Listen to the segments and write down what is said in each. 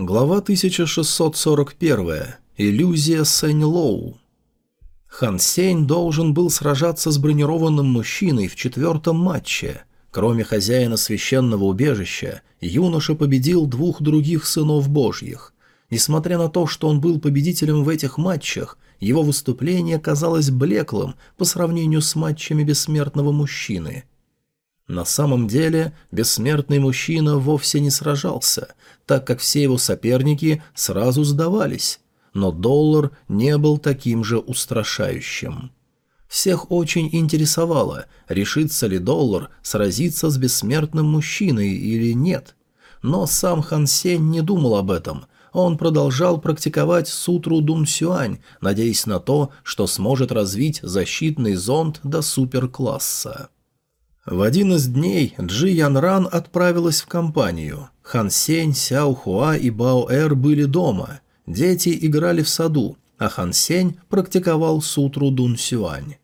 Глава 1641. Иллюзия Сэнь-Лоу. Хан Сень должен был сражаться с бронированным мужчиной в четвертом матче. Кроме хозяина священного убежища, юноша победил двух других сынов божьих. Несмотря на то, что он был победителем в этих матчах, его выступление казалось блеклым по сравнению с матчами бессмертного мужчины. На самом деле, бессмертный мужчина вовсе не сражался, так как все его соперники сразу сдавались, но доллар не был таким же устрашающим. Всех очень интересовало, решится ли доллар сразиться с бессмертным мужчиной или нет. Но сам Хан Сень не думал об этом. Он продолжал практиковать сутру Дун Сюань, надеясь на то, что сможет развить защитный зонд до суперкласса. В один из дней Джи Ян Ран отправилась в компанию. Хан Сень, Сяо Хуа и Бао Эр были дома. Дети играли в саду, а Хан Сень практиковал сутру Дун Сюань.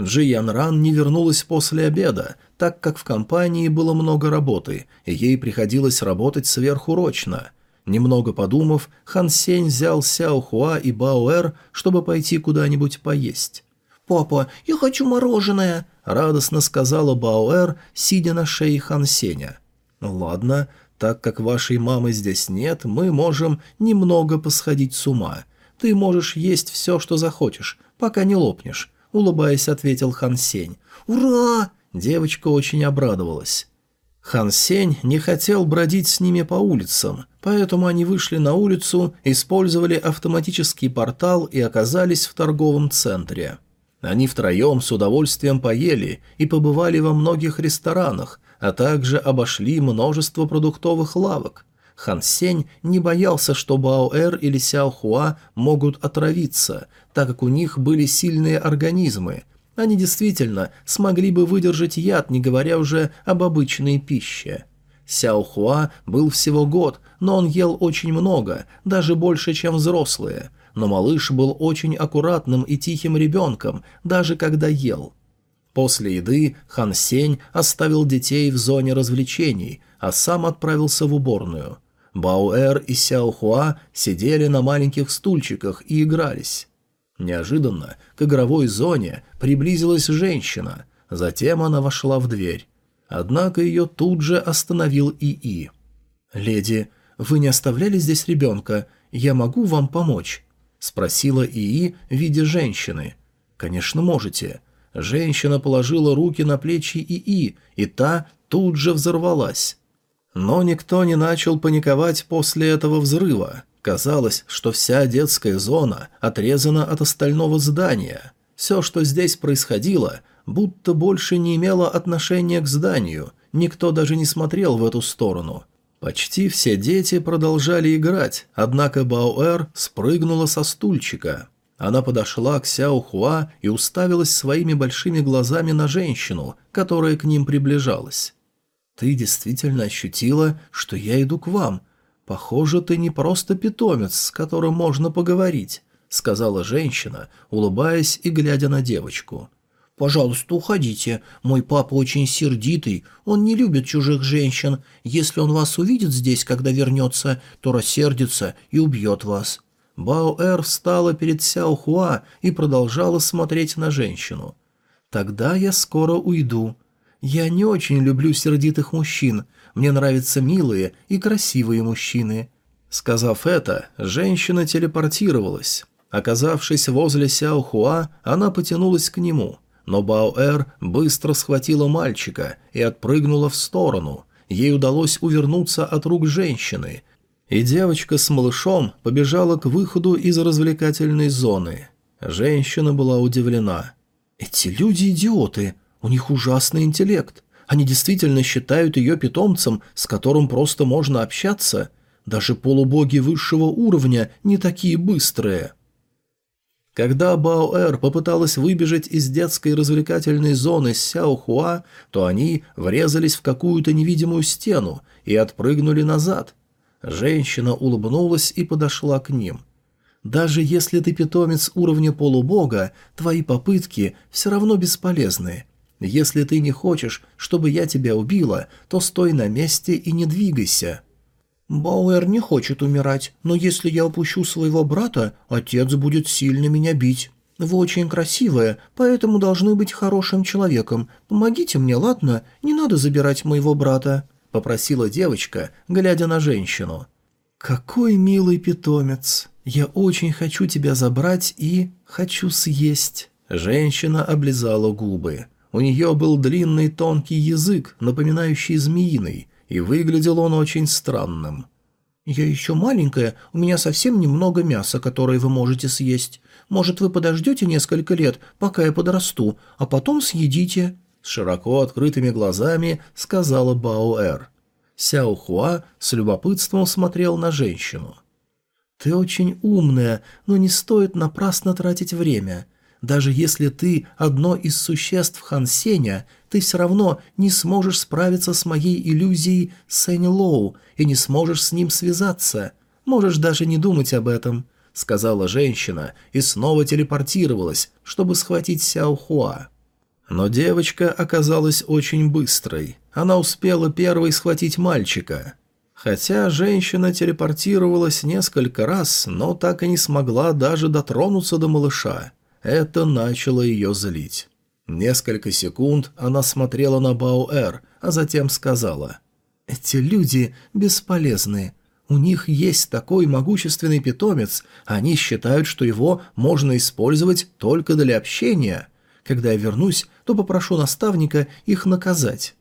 Джи Ян Ран не вернулась после обеда, так как в компании было много работы, и ей приходилось работать сверхурочно. Немного подумав, Хан Сень взял Сяо Хуа и Бао Эр, чтобы пойти куда-нибудь поесть. «Папа, я хочу мороженое!» — радостно сказала Баоэр, сидя на шее Хан Сеня. «Ладно, так как вашей мамы здесь нет, мы можем немного посходить с ума. Ты можешь есть все, что захочешь, пока не лопнешь», — улыбаясь, ответил Хан Сень. «Ура!» — девочка очень обрадовалась. Хан Сень не хотел бродить с ними по улицам, поэтому они вышли на улицу, использовали автоматический портал и оказались в торговом центре. Они втроем с удовольствием поели и побывали во многих ресторанах, а также обошли множество продуктовых лавок. Хан Сень не боялся, что Баоэр или Сяо Хуа могут отравиться, так как у них были сильные организмы. Они действительно смогли бы выдержать яд, не говоря уже об обычной пище. Сяо Хуа был всего год, но он ел очень много, даже больше, чем взрослые – но малыш был очень аккуратным и тихим ребенком, даже когда ел. После еды Хан Сень оставил детей в зоне развлечений, а сам отправился в уборную. Баоэр и Сяо Хуа сидели на маленьких стульчиках и игрались. Неожиданно к игровой зоне приблизилась женщина, затем она вошла в дверь. Однако ее тут же остановил ИИ. «Леди, вы не оставляли здесь ребенка? Я могу вам помочь?» Спросила ИИ в виде женщины. «Конечно, можете». Женщина положила руки на плечи ИИ, и та тут же взорвалась. Но никто не начал паниковать после этого взрыва. Казалось, что вся детская зона отрезана от остального здания. Все, что здесь происходило, будто больше не имело отношения к зданию, никто даже не смотрел в эту сторону – Почти все дети продолжали играть, однако Баоэр спрыгнула со стульчика. Она подошла к Сяо Хуа и уставилась своими большими глазами на женщину, которая к ним приближалась. «Ты действительно ощутила, что я иду к вам. Похоже, ты не просто питомец, с которым можно поговорить», — сказала женщина, улыбаясь и глядя на девочку. «Пожалуйста, уходите. Мой папа очень сердитый. Он не любит чужих женщин. Если он вас увидит здесь, когда вернется, то рассердится и убьет вас». Баоэр встала перед Сяо Хуа и продолжала смотреть на женщину. «Тогда я скоро уйду. Я не очень люблю сердитых мужчин. Мне нравятся милые и красивые мужчины». Сказав это, женщина телепортировалась. Оказавшись возле Сяо Хуа, она потянулась к нему – но Баоэр быстро схватила мальчика и отпрыгнула в сторону. Ей удалось увернуться от рук женщины, и девочка с малышом побежала к выходу из развлекательной зоны. Женщина была удивлена. «Эти люди идиоты, у них ужасный интеллект. Они действительно считают ее питомцем, с которым просто можно общаться. Даже полубоги высшего уровня не такие быстрые». Когда Баоэр попыталась выбежать из детской развлекательной зоны Сяохуа, то они врезались в какую-то невидимую стену и отпрыгнули назад. Женщина улыбнулась и подошла к ним. «Даже если ты питомец уровня полубога, твои попытки все равно бесполезны. Если ты не хочешь, чтобы я тебя убила, то стой на месте и не двигайся». Бауэр не хочет умирать, но если я упущу своего брата, отец будет сильно меня бить. Вы очень красивая, поэтому должны быть хорошим человеком. Помогите мне, ладно? Не надо забирать моего брата», — попросила девочка, глядя на женщину. «Какой милый питомец! Я очень хочу тебя забрать и хочу съесть». Женщина облизала губы. У нее был длинный тонкий язык, напоминающий змеиный, и выглядел он очень странным. «Я еще маленькая, у меня совсем немного мяса, которое вы можете съесть. Может, вы подождете несколько лет, пока я подрасту, а потом съедите?» С широко открытыми глазами сказала Баоэр. Сяо Хуа с любопытством смотрел на женщину. «Ты очень умная, но не стоит напрасно тратить время. Даже если ты одно из существ Хан Сеня, ты все равно не сможешь справиться с моей иллюзией Сэнь Лоу и не сможешь с ним связаться. Можешь даже не думать об этом», — сказала женщина и снова телепортировалась, чтобы схватить Сяо Хуа. Но девочка оказалась очень быстрой. Она успела первой схватить мальчика. Хотя женщина телепортировалась несколько раз, но так и не смогла даже дотронуться до малыша. Это начало ее злить. Несколько секунд она смотрела на Баоэр, а затем сказала, «Эти люди бесполезны. У них есть такой могущественный питомец, они считают, что его можно использовать только для общения. Когда я вернусь, то попрошу наставника их наказать».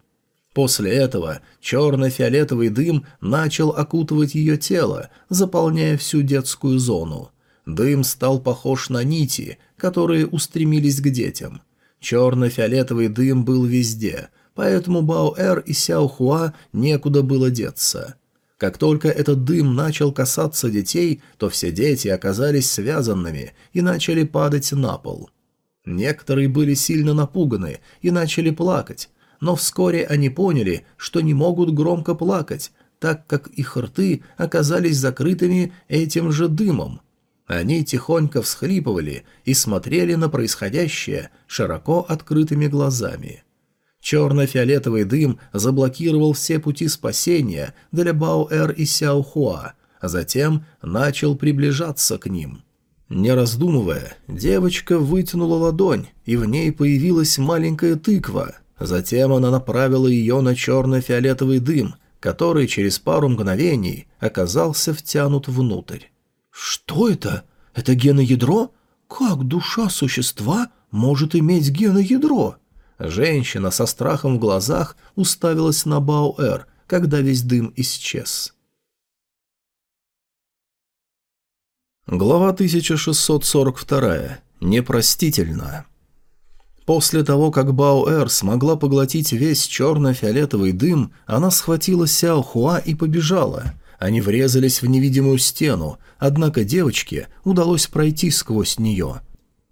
После этого черно-фиолетовый дым начал окутывать ее тело, заполняя всю детскую зону. Дым стал похож на нити, которые устремились к детям. Черно-фиолетовый дым был везде, поэтому Баоэр и Сяо Хуа некуда было деться. Как только этот дым начал касаться детей, то все дети оказались связанными и начали падать на пол. Некоторые были сильно напуганы и начали плакать, но вскоре они поняли, что не могут громко плакать, так как их рты оказались закрытыми этим же дымом. Они тихонько всхлипывали и смотрели на происходящее широко открытыми глазами. Черно-фиолетовый дым заблокировал все пути спасения для Баоэр и Сяохуа, а затем начал приближаться к ним. Не раздумывая, девочка вытянула ладонь, и в ней появилась маленькая тыква. Затем она направила ее на черно-фиолетовый дым, который через пару мгновений оказался втянут внутрь. «Что это? Это геноядро? Как душа существа может иметь геноядро?» Женщина со страхом в глазах уставилась на Баоэр, когда весь дым исчез. Глава 1642. Непростительно. После того, как Баоэр смогла поглотить весь черно-фиолетовый дым, она схватила Сяо Хуа и побежала. Они врезались в невидимую стену, однако девочке удалось пройти сквозь нее.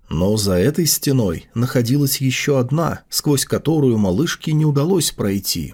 Но за этой стеной находилась еще одна, сквозь которую малышке не удалось пройти.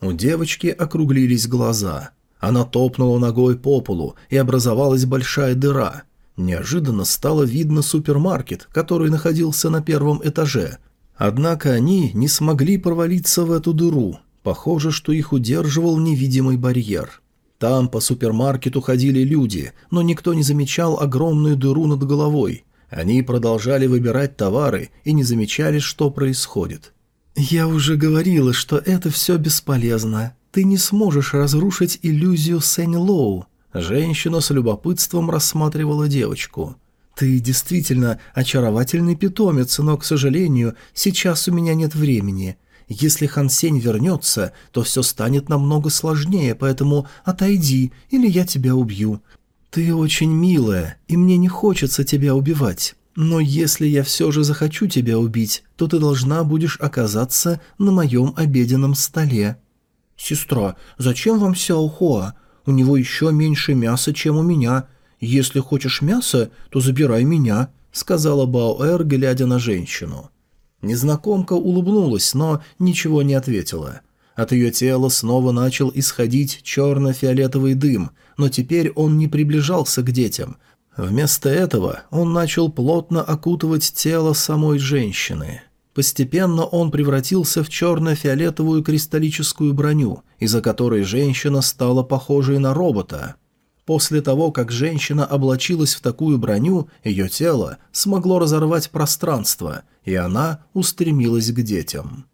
У девочки округлились глаза. Она топнула ногой по полу, и образовалась большая дыра. Неожиданно стало видно супермаркет, который находился на первом этаже. Однако они не смогли провалиться в эту дыру. Похоже, что их удерживал невидимый барьер. Там по супермаркету ходили люди, но никто не замечал огромную дыру над головой. Они продолжали выбирать товары и не замечали, что происходит. «Я уже говорила, что это все бесполезно. Ты не сможешь разрушить иллюзию Сэнь Лоу». Женщина с любопытством рассматривала девочку. «Ты действительно очаровательный питомец, но, к сожалению, сейчас у меня нет времени. Если Хан Сень вернется, то все станет намного сложнее, поэтому отойди, или я тебя убью. Ты очень милая, и мне не хочется тебя убивать. Но если я все же захочу тебя убить, то ты должна будешь оказаться на моем обеденном столе». «Сестра, зачем вам Сяохуа? У него еще меньше мяса, чем у меня. Если хочешь мясо, то забирай меня», — сказала Баоэр, глядя на женщину. Незнакомка улыбнулась, но ничего не ответила. От ее тела снова начал исходить черно-фиолетовый дым, но теперь он не приближался к детям. Вместо этого он начал плотно окутывать тело самой женщины. Постепенно он превратился в черно-фиолетовую кристаллическую броню, из-за которой женщина стала похожей на робота. После того, как женщина облачилась в такую броню, ее тело смогло разорвать пространство, и она устремилась к детям.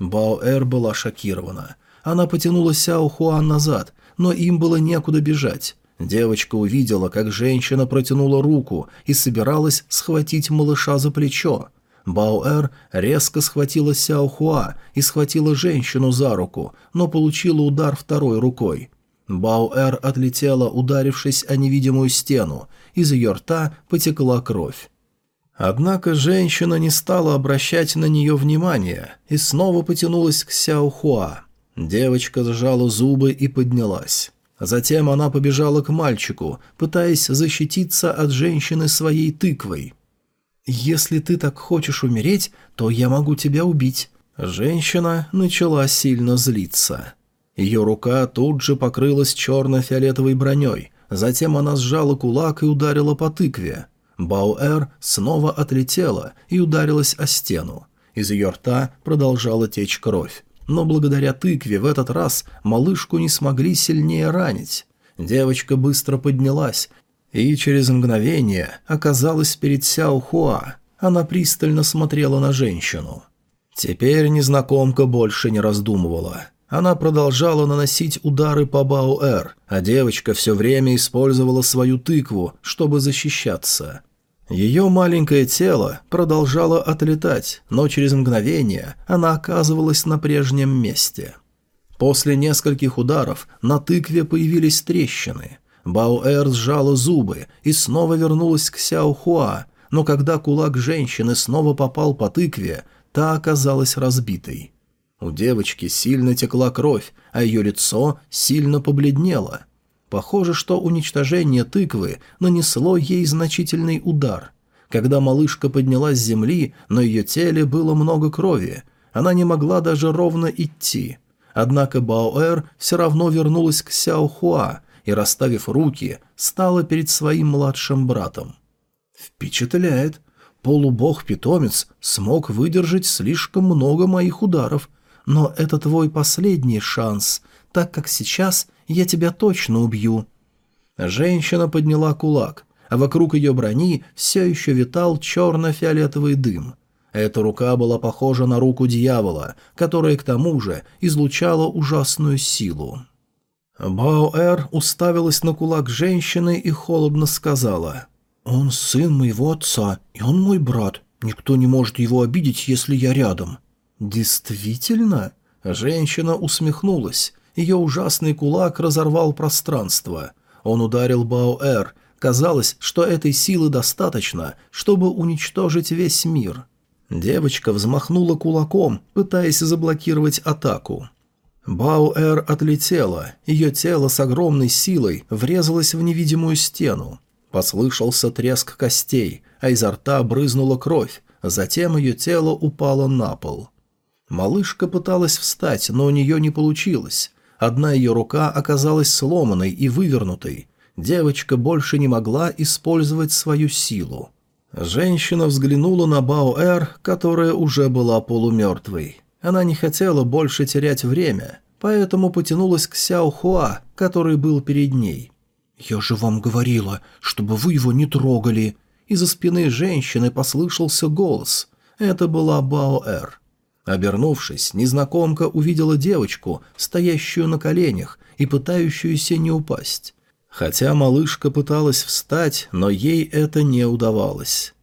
Баоэр была шокирована. Она потянула Сяо Хуан назад, но им было некуда бежать. Девочка увидела, как женщина протянула руку и собиралась схватить малыша за плечо. Баоэр резко схватила Сяо Хуа и схватила женщину за руку, но получила удар второй рукой. Баоэр отлетела, ударившись о невидимую стену, из ее рта потекла кровь. Однако женщина не стала обращать на нее внимания и снова потянулась к Сяо Хуа. Девочка сжала зубы и поднялась. Затем она побежала к мальчику, пытаясь защититься от женщины своей тыквой. «Если ты так хочешь умереть, то я могу тебя убить». Женщина начала сильно злиться. Ее рука тут же покрылась черно-фиолетовой броней, затем она сжала кулак и ударила по тыкве. Бауэр снова отлетела и ударилась о стену. Из ее рта продолжала течь кровь. Но благодаря тыкве в этот раз малышку не смогли сильнее ранить. Девочка быстро поднялась и через мгновение оказалась перед Сяо Хуа. Она пристально смотрела на женщину. Теперь незнакомка больше не раздумывала. Она продолжала наносить удары по Баоэр, а девочка все время использовала свою тыкву, чтобы защищаться. Ее маленькое тело продолжало отлетать, но через мгновение она оказывалась на прежнем месте. После нескольких ударов на тыкве появились трещины – Баоэр сжала зубы и снова вернулась к Сяохуа, но когда кулак женщины снова попал по тыкве, та оказалась разбитой. У девочки сильно текла кровь, а ее лицо сильно побледнело. Похоже, что уничтожение тыквы нанесло ей значительный удар. Когда малышка поднялась с земли, на ее теле было много крови, она не могла даже ровно идти. Однако Баоэр все равно вернулась к Сяохуа, и, расставив руки, стала перед своим младшим братом. «Впечатляет. Полубог-питомец смог выдержать слишком много моих ударов, но это твой последний шанс, так как сейчас я тебя точно убью». Женщина подняла кулак, а вокруг ее брони все еще витал черно-фиолетовый дым. Эта рука была похожа на руку дьявола, которая к тому же излучала ужасную силу. Баоэр уставилась на кулак женщины и холодно сказала. «Он сын моего отца, и он мой брат. Никто не может его обидеть, если я рядом». «Действительно?» Женщина усмехнулась. Ее ужасный кулак разорвал пространство. Он ударил Баоэр. Казалось, что этой силы достаточно, чтобы уничтожить весь мир. Девочка взмахнула кулаком, пытаясь заблокировать атаку. Бауэр отлетела, ее тело с огромной силой врезалось в невидимую стену. Послышался треск костей, а изо рта брызнула кровь, затем ее тело упало на пол. Малышка пыталась встать, но у нее не получилось. Одна ее рука оказалась сломанной и вывернутой. Девочка больше не могла использовать свою силу. Женщина взглянула на Баоэр, которая уже была полумертвой. Она не хотела больше терять время, поэтому потянулась к Сяо Хуа, который был перед ней. «Я же вам говорила, чтобы вы его не трогали!» Из-за спины женщины послышался голос. Это была Баоэр. Обернувшись, незнакомка увидела девочку, стоящую на коленях и пытающуюся не упасть. Хотя малышка пыталась встать, но ей это не удавалось.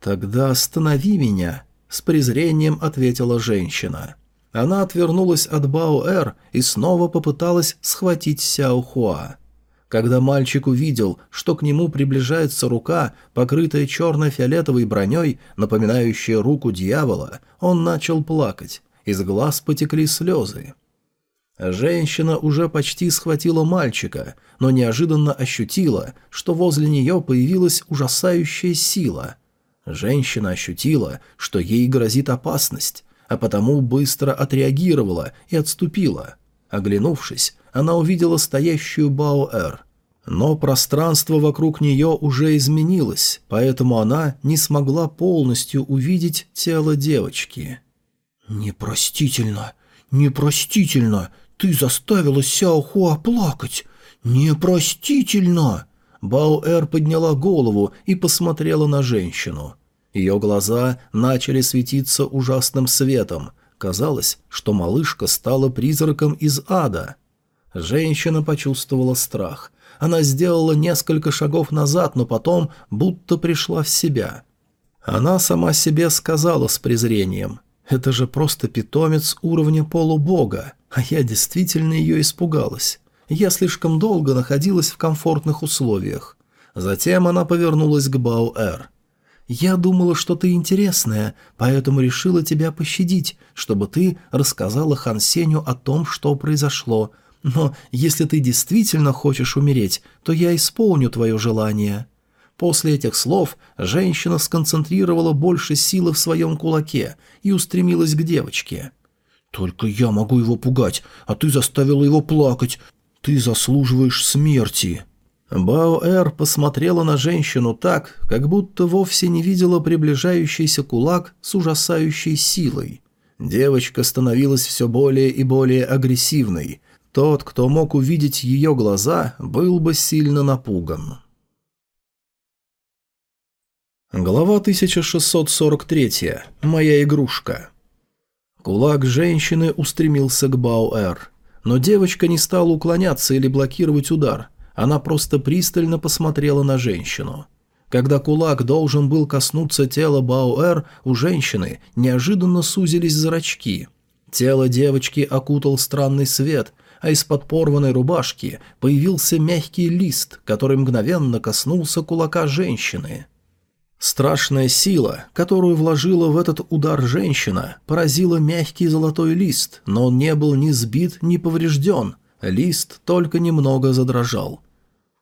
«Тогда останови меня», с презрением ответила женщина. Она отвернулась от Баоэр и снова попыталась схватить Сяо Хуа. Когда мальчик увидел, что к нему приближается рука, покрытая черно-фиолетовой броней, напоминающая руку дьявола, он начал плакать. Из глаз потекли слезы. Женщина уже почти схватила мальчика, но неожиданно ощутила, что возле нее появилась ужасающая сила – Женщина ощутила, что ей грозит опасность, а потому быстро отреагировала и отступила. Оглянувшись, она увидела стоящую Баоэр. Но пространство вокруг нее уже изменилось, поэтому она не смогла полностью увидеть тело девочки. «Непростительно, непростительно! Ты заставила Сяо Хуа плакать! Непростительно!» Баоэр подняла голову и посмотрела на женщину. Ее глаза начали светиться ужасным светом. Казалось, что малышка стала призраком из ада. Женщина почувствовала страх. Она сделала несколько шагов назад, но потом будто пришла в себя. Она сама себе сказала с презрением. «Это же просто питомец уровня полубога, а я действительно ее испугалась. Я слишком долго находилась в комфортных условиях». Затем она повернулась к Баоэр. Я думала, что ты интересная, поэтому решила тебя пощадить, чтобы ты рассказала Хан Сеню о том, что произошло. Но если ты действительно хочешь умереть, то я исполню твое желание». После этих слов женщина сконцентрировала больше силы в своем кулаке и устремилась к девочке. «Только я могу его пугать, а ты заставила его плакать. Ты заслуживаешь смерти». Баоэр посмотрела на женщину так, как будто вовсе не видела приближающийся кулак с ужасающей силой. Девочка становилась все более и более агрессивной. Тот, кто мог увидеть ее глаза, был бы сильно напуган. Глава 1643. Моя игрушка. Кулак женщины устремился к Баоэр. Но девочка не стала уклоняться или блокировать удар – она просто пристально посмотрела на женщину. Когда кулак должен был коснуться тела Баоэр, у женщины неожиданно сузились зрачки. Тело девочки окутал странный свет, а из-под порванной рубашки появился мягкий лист, который мгновенно коснулся кулака женщины. Страшная сила, которую вложила в этот удар женщина, поразила мягкий золотой лист, но он не был ни сбит, ни поврежден. Лист только немного задрожал.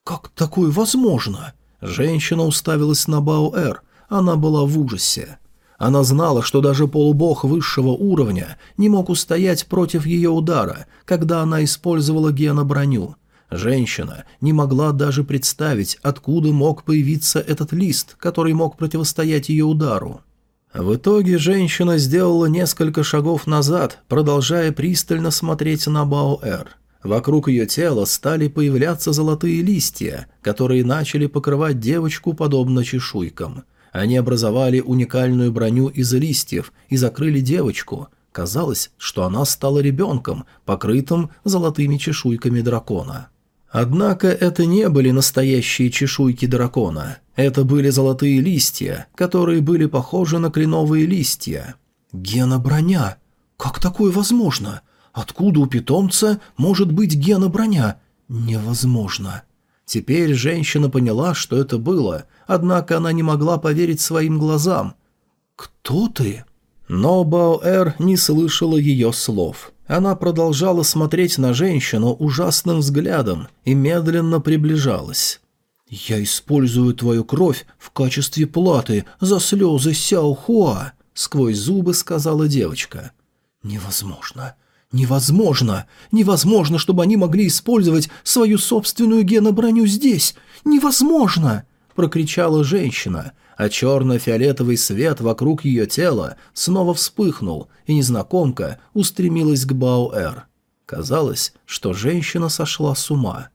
«Как такое возможно?» Женщина уставилась на Баоэр. Она была в ужасе. Она знала, что даже полубог высшего уровня не мог устоять против ее удара, когда она использовала геноброню. Женщина не могла даже представить, откуда мог появиться этот лист, который мог противостоять ее удару. В итоге женщина сделала несколько шагов назад, продолжая пристально смотреть на Баоэр. Вокруг ее тела стали появляться золотые листья, которые начали покрывать девочку подобно чешуйкам. Они образовали уникальную броню из листьев и закрыли девочку. Казалось, что она стала ребенком, покрытым золотыми чешуйками дракона. Однако это не были настоящие чешуйки дракона. Это были золотые листья, которые были похожи на кленовые листья. «Гена броня! Как такое возможно?» Откуда у питомца может быть гена-броня? Невозможно. Теперь женщина поняла, что это было, однако она не могла поверить своим глазам. «Кто ты?» Но Баоэр не слышала ее слов. Она продолжала смотреть на женщину ужасным взглядом и медленно приближалась. «Я использую твою кровь в качестве платы за слезы Сяо Хуа», — сквозь зубы сказала девочка. «Невозможно. «Невозможно! Невозможно, чтобы они могли использовать свою собственную геноброню здесь! Невозможно!» – прокричала женщина, а черно-фиолетовый свет вокруг ее тела снова вспыхнул, и незнакомка устремилась к Баоэр. Казалось, что женщина сошла с ума.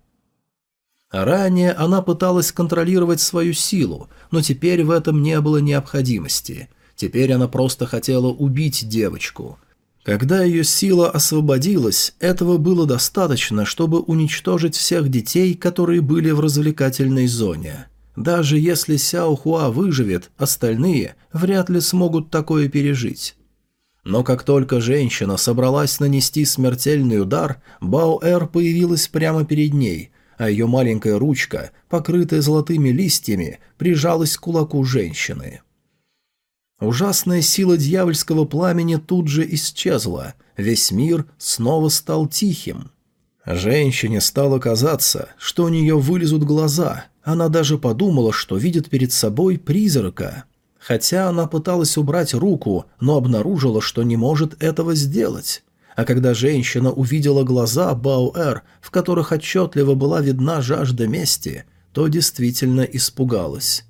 Ранее она пыталась контролировать свою силу, но теперь в этом не было необходимости. Теперь она просто хотела убить девочку – когда ее сила освободилась, этого было достаточно, чтобы уничтожить всех детей, которые были в развлекательной зоне. Даже если Сяо Хуа выживет, остальные вряд ли смогут такое пережить. Но как только женщина собралась нанести смертельный удар, Бао-Эр появилась прямо перед ней, а ее маленькая ручка, покрытая золотыми листьями, прижалась к кулаку женщины. Ужасная сила дьявольского пламени тут же исчезла, весь мир снова стал тихим. Женщине стало казаться, что у нее вылезут глаза, она даже подумала, что видит перед собой призрака. Хотя она пыталась убрать руку, но обнаружила, что не может этого сделать. А когда женщина увидела глаза Бауэр, в которых отчетливо была видна жажда мести, то действительно испугалась.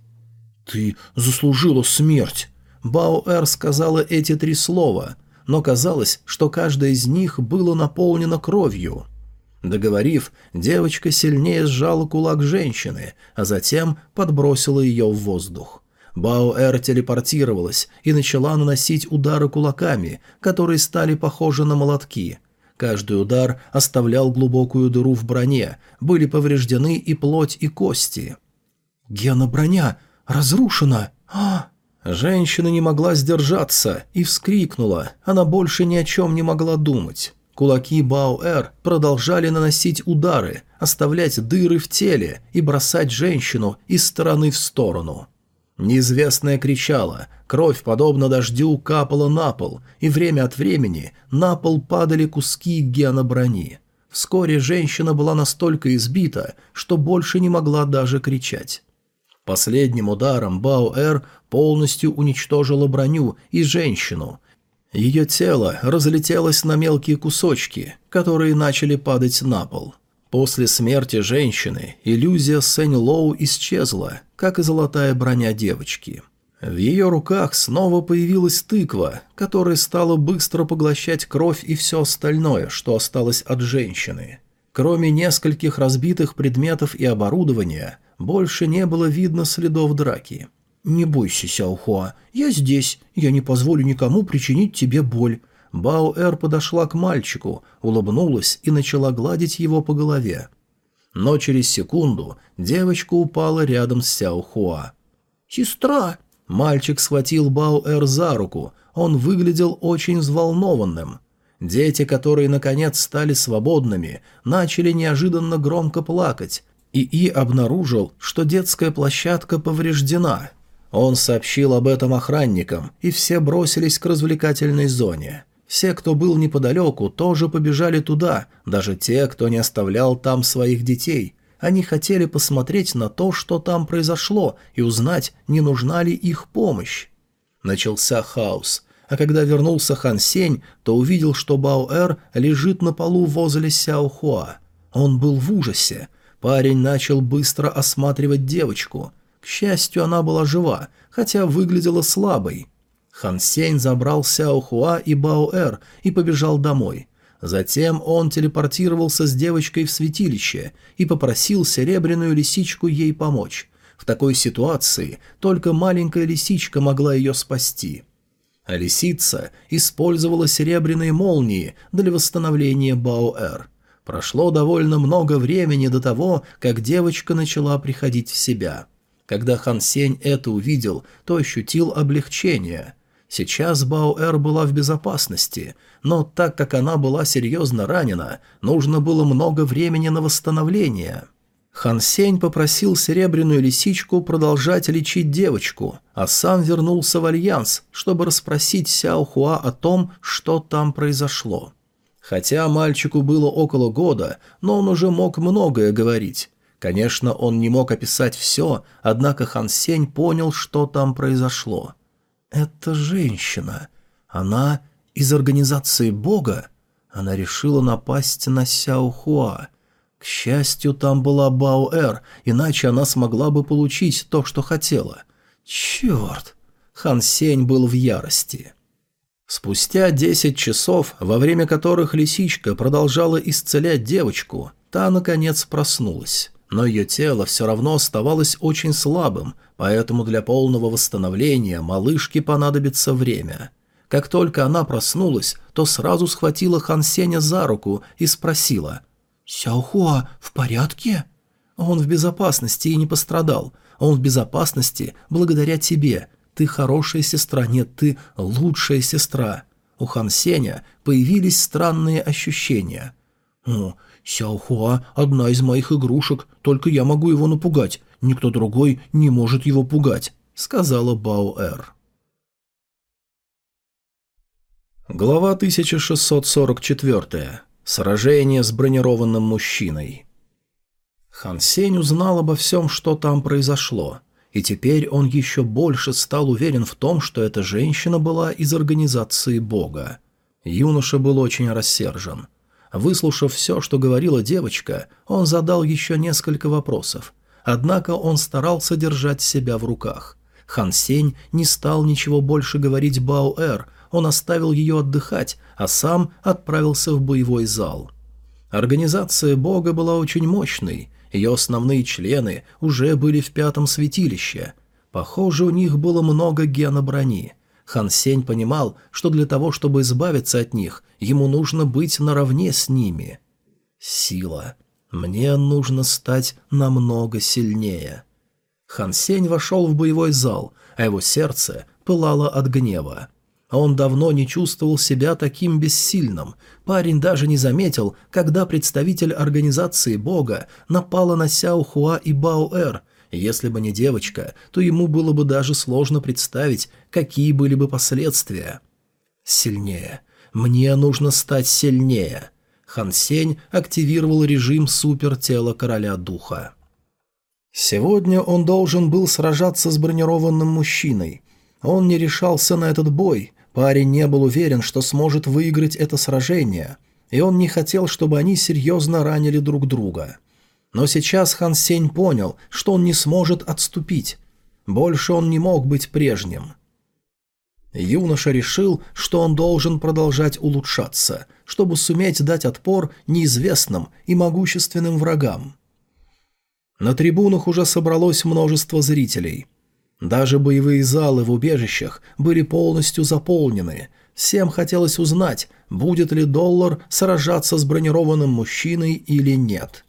«Ты заслужила смерть!» Бауэр сказала эти три слова, но казалось, что каждое из них было наполнено кровью. Договорив, девочка сильнее сжала кулак женщины, а затем подбросила ее в воздух. Баоэр телепортировалась и начала наносить удары кулаками, которые стали похожи на молотки. Каждый удар оставлял глубокую дыру в броне, были повреждены и плоть, и кости. «Гена броня разрушена! А!» Женщина не могла сдержаться и вскрикнула, она больше ни о чем не могла думать. Кулаки Баоэр продолжали наносить удары, оставлять дыры в теле и бросать женщину из стороны в сторону. Неизвестная кричала, кровь, подобно дождю, капала на пол, и время от времени на пол падали куски геноброни. Вскоре женщина была настолько избита, что больше не могла даже кричать. Последним ударом Баоэр полностью уничтожила броню и женщину. Ее тело разлетелось на мелкие кусочки, которые начали падать на пол. После смерти женщины иллюзия Сэнь Лоу исчезла, как и золотая броня девочки. В ее руках снова появилась тыква, которая стала быстро поглощать кровь и все остальное, что осталось от женщины. Кроме нескольких разбитых предметов и оборудования, больше не было видно следов драки. «Не бойся, Сяохуа, я здесь, я не позволю никому причинить тебе боль. Баоэр подошла к мальчику, улыбнулась и начала гладить его по голове. Но через секунду девочка упала рядом с Сяохуа. «Сестра!» Мальчик схватил Баоэр за руку, он выглядел очень взволнованным. Дети, которые наконец стали свободными, начали неожиданно громко плакать, и И обнаружил, что детская площадка повреждена. Он сообщил об этом охранникам, и все бросились к развлекательной зоне. Все, кто был неподалеку, тоже побежали туда, даже те, кто не оставлял там своих детей. Они хотели посмотреть на то, что там произошло, и узнать, не нужна ли их помощь. Начался хаос, а когда вернулся Хан Сень, то увидел, что Баоэр лежит на полу возле Сяо Хуа. Он был в ужасе. Парень начал быстро осматривать девочку. К счастью, она была жива, хотя выглядела слабой. Хан Сень забрал Сяо Хуа и Баоэр и побежал домой. Затем он телепортировался с девочкой в святилище и попросил серебряную лисичку ей помочь. В такой ситуации только маленькая лисичка могла ее спасти. А лисица использовала серебряные молнии для восстановления Баоэр. Прошло довольно много времени до того, как девочка начала приходить в себя. Когда Хан Сень это увидел, то ощутил облегчение – Сейчас Баоэр была в безопасности, но так как она была серьезно ранена, нужно было много времени на восстановление. Хан Сень попросил Серебряную Лисичку продолжать лечить девочку, а сам вернулся в Альянс, чтобы расспросить Сяо Хуа о том, что там произошло. Хотя мальчику было около года, но он уже мог многое говорить. Конечно, он не мог описать все, однако Хан Сень понял, что там произошло. «Это женщина. Она из организации Бога. Она решила напасть на Сяо Хуа. К счастью, там была Баоэр, иначе она смогла бы получить то, что хотела. Черт!» Хан Сень был в ярости. Спустя десять часов, во время которых лисичка продолжала исцелять девочку, та, наконец, проснулась но ее тело все равно оставалось очень слабым, поэтому для полного восстановления малышке понадобится время. Как только она проснулась, то сразу схватила Хан Сеня за руку и спросила «Сяохуа в порядке?» «Он в безопасности и не пострадал. Он в безопасности благодаря тебе. Ты хорошая сестра, нет, ты лучшая сестра». У Хан Сеня появились странные ощущения. «О, Сяохуа – одна из моих игрушек, только я могу его напугать, никто другой не может его пугать», – сказала Баоэр. Глава 1644. Сражение с бронированным мужчиной. Хан Сень узнал обо всем, что там произошло, и теперь он еще больше стал уверен в том, что эта женщина была из организации Бога. Юноша был очень рассержен. Выслушав все, что говорила девочка, он задал еще несколько вопросов. Однако он старался держать себя в руках. Хан Сень не стал ничего больше говорить Баоэр, он оставил ее отдыхать, а сам отправился в боевой зал. Организация бога была очень мощной, ее основные члены уже были в пятом святилище. Похоже, у них было много гена брони. Хан Сень понимал, что для того, чтобы избавиться от них, ему нужно быть наравне с ними. Сила. Мне нужно стать намного сильнее. Хан Сень вошел в боевой зал, а его сердце пылало от гнева. Он давно не чувствовал себя таким бессильным. Парень даже не заметил, когда представитель организации Бога напала на Сяо Хуа и Баоэр. Если бы не девочка, то ему было бы даже сложно представить, какие были бы последствия. Сильнее. Мне нужно стать сильнее. Хан Сень активировал режим супертела короля духа. Сегодня он должен был сражаться с бронированным мужчиной. Он не решался на этот бой, Парень не был уверен, что сможет выиграть это сражение, и он не хотел, чтобы они серьезно ранили друг друга. Но сейчас Хан Сень понял, что он не сможет отступить. Больше он не мог быть прежним. Юноша решил, что он должен продолжать улучшаться, чтобы суметь дать отпор неизвестным и могущественным врагам. На трибунах уже собралось множество зрителей – даже боевые залы в убежищах были полностью заполнены. Всем хотелось узнать, будет ли доллар сражаться с бронированным мужчиной или нет.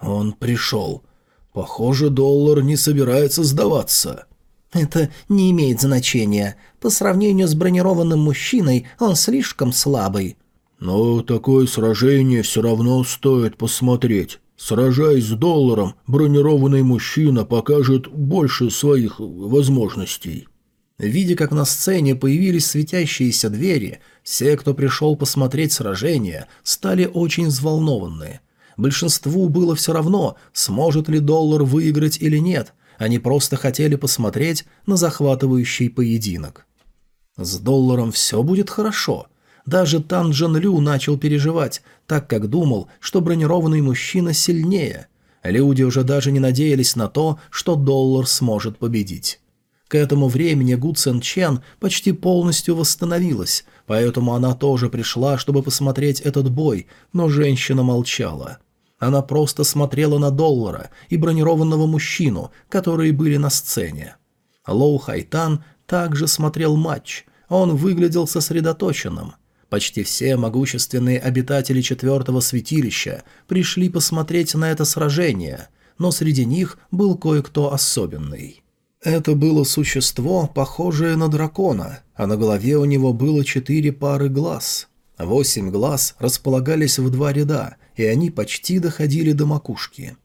Он пришел. Похоже, доллар не собирается сдаваться. Это не имеет значения. По сравнению с бронированным мужчиной он слишком слабый. Но такое сражение все равно стоит посмотреть. Сражаясь с долларом, бронированный мужчина покажет больше своих возможностей. Видя, как на сцене появились светящиеся двери, все, кто пришел посмотреть сражение, стали очень взволнованы. Большинству было все равно, сможет ли доллар выиграть или нет, они просто хотели посмотреть на захватывающий поединок. С долларом все будет хорошо – даже Тан Джан Лю начал переживать, так как думал, что бронированный мужчина сильнее. Люди уже даже не надеялись на то, что доллар сможет победить. К этому времени Гу Цен Чен почти полностью восстановилась, поэтому она тоже пришла, чтобы посмотреть этот бой, но женщина молчала. Она просто смотрела на доллара и бронированного мужчину, которые были на сцене. Лоу Хайтан также смотрел матч. Он выглядел сосредоточенным. Почти все могущественные обитатели четвертого святилища пришли посмотреть на это сражение, но среди них был кое-кто особенный. Это было существо, похожее на дракона, а на голове у него было четыре пары глаз. Восемь глаз располагались в два ряда, и они почти доходили до макушки.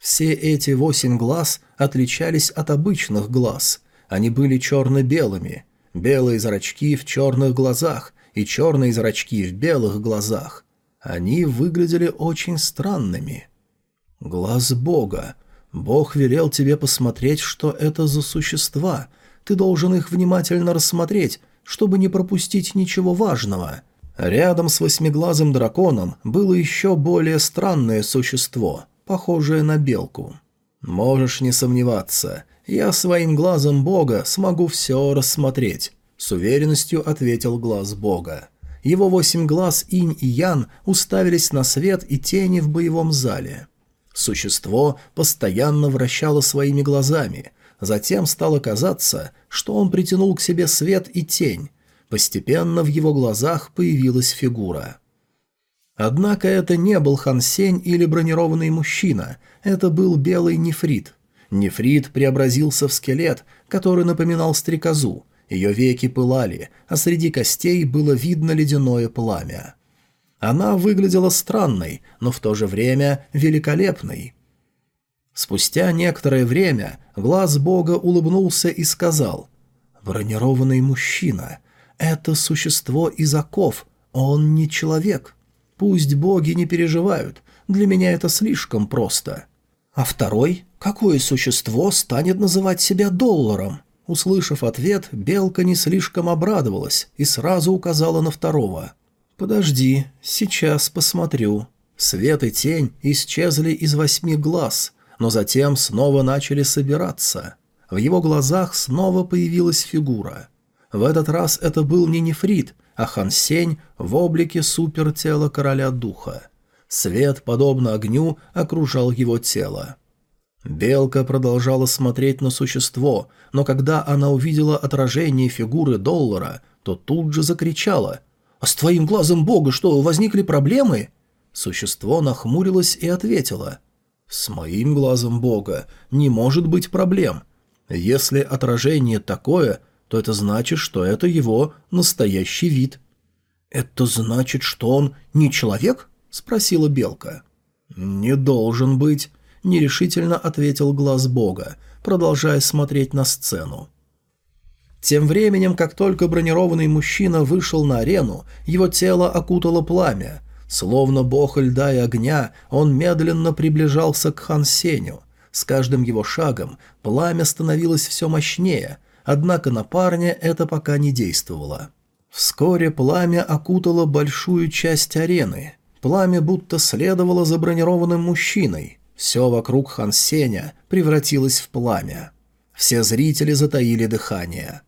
Все эти восемь глаз отличались от обычных глаз. Они были черно-белыми, белые зрачки в черных глазах и черные зрачки в белых глазах. Они выглядели очень странными. «Глаз Бога. Бог велел тебе посмотреть, что это за существа. Ты должен их внимательно рассмотреть, чтобы не пропустить ничего важного». Рядом с восьмиглазым драконом было еще более странное существо, похожее на белку. «Можешь не сомневаться, я своим глазом Бога смогу все рассмотреть. С уверенностью ответил глаз бога. Его восемь глаз инь и ян уставились на свет и тени в боевом зале. Существо постоянно вращало своими глазами. Затем стало казаться, что он притянул к себе свет и тень. Постепенно в его глазах появилась фигура. Однако это не был Хансень или бронированный мужчина, это был белый нефрит. Нефрит преобразился в скелет, который напоминал стрекозу, ее веки пылали, а среди костей было видно ледяное пламя. Она выглядела странной, но в то же время великолепной. Спустя некоторое время глаз бога улыбнулся и сказал «Бронированный мужчина. Это существо из оков, он не человек. Пусть боги не переживают, для меня это слишком просто». А второй, какое существо станет называть себя долларом? Услышав ответ, белка не слишком обрадовалась и сразу указала на второго. «Подожди, сейчас посмотрю». Свет и тень исчезли из восьми глаз, но затем снова начали собираться. В его глазах снова появилась фигура. В этот раз это был не нефрит, а Хансень в облике супертела короля духа. Свет, подобно огню, окружал его тело. Белка продолжала смотреть на существо, но когда она увидела отражение фигуры доллара, то тут же закричала «А с твоим глазом бога что, возникли проблемы?» Существо нахмурилось и ответило «С моим глазом бога не может быть проблем. Если отражение такое, то это значит, что это его настоящий вид». «Это значит, что он не человек?» – спросила Белка. «Не должен быть», – нерешительно ответил глаз бога, продолжая смотреть на сцену. Тем временем, как только бронированный мужчина вышел на арену, его тело окутало пламя. Словно бог льда и огня, он медленно приближался к Хан Сеню. С каждым его шагом пламя становилось все мощнее, однако на парня это пока не действовало. Вскоре пламя окутало большую часть арены. Пламя будто следовало за бронированным мужчиной. Все вокруг Хан Сеня превратилось в пламя. Все зрители затаили дыхание.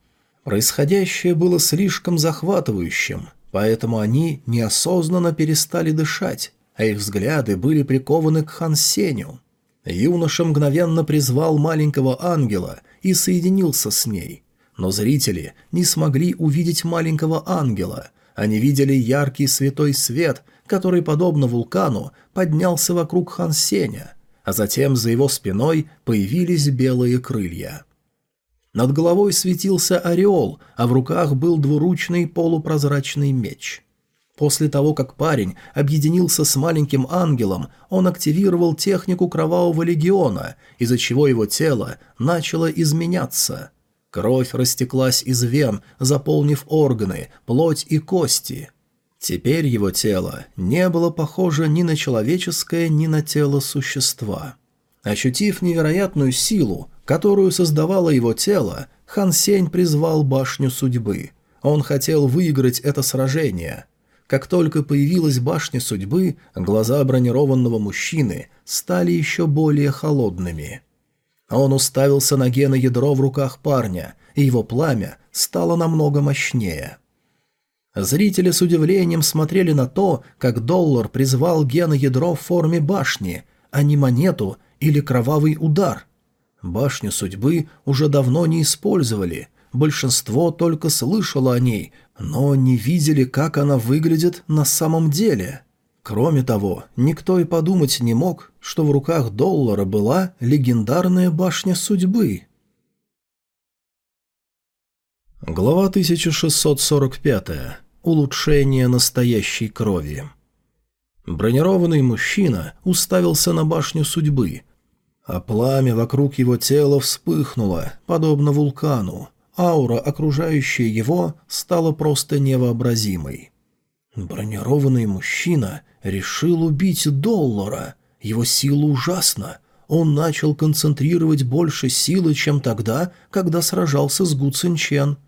Происходящее было слишком захватывающим, поэтому они неосознанно перестали дышать, а их взгляды были прикованы к Хан Сеню. Юноша мгновенно призвал маленького ангела и соединился с ней. Но зрители не смогли увидеть маленького ангела. Они видели яркий святой свет, который, подобно вулкану, поднялся вокруг Хан Сеня, а затем за его спиной появились белые крылья. Над головой светился ореол, а в руках был двуручный полупрозрачный меч. После того, как парень объединился с маленьким ангелом, он активировал технику Кровавого Легиона, из-за чего его тело начало изменяться. Кровь растеклась из вен, заполнив органы, плоть и кости. Теперь его тело не было похоже ни на человеческое, ни на тело существа. Ощутив невероятную силу, которую создавало его тело, Хан Сень призвал башню судьбы. Он хотел выиграть это сражение. Как только появилась башня судьбы, глаза бронированного мужчины стали еще более холодными. Он уставился на геноядро в руках парня, и его пламя стало намного мощнее. Зрители с удивлением смотрели на то, как доллар призвал геноядро в форме башни, а не монету или кровавый удар. Башню судьбы уже давно не использовали, большинство только слышало о ней, но не видели, как она выглядит на самом деле. Кроме того, никто и подумать не мог, что в руках доллара была легендарная башня судьбы. Глава 1645. Улучшение настоящей крови. Бронированный мужчина уставился на башню судьбы, а пламя вокруг его тела вспыхнуло, подобно вулкану. Аура, окружающая его, стала просто невообразимой. Бронированный мужчина решил убить доллара. Его сила ужасна. Он начал концентрировать больше силы, чем тогда, когда сражался с Гу Цинчен.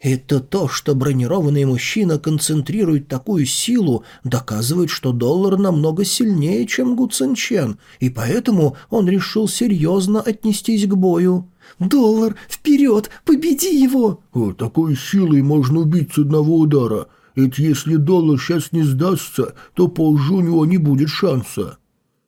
Это то, что бронированный мужчина концентрирует такую силу, доказывает, что доллар намного сильнее, чем Гу Цинчен, и поэтому он решил серьезно отнестись к бою. «Доллар, вперед! Победи его!» О, «Такой силой можно убить с одного удара, ведь если доллар сейчас не сдастся, то позже у него не будет шанса».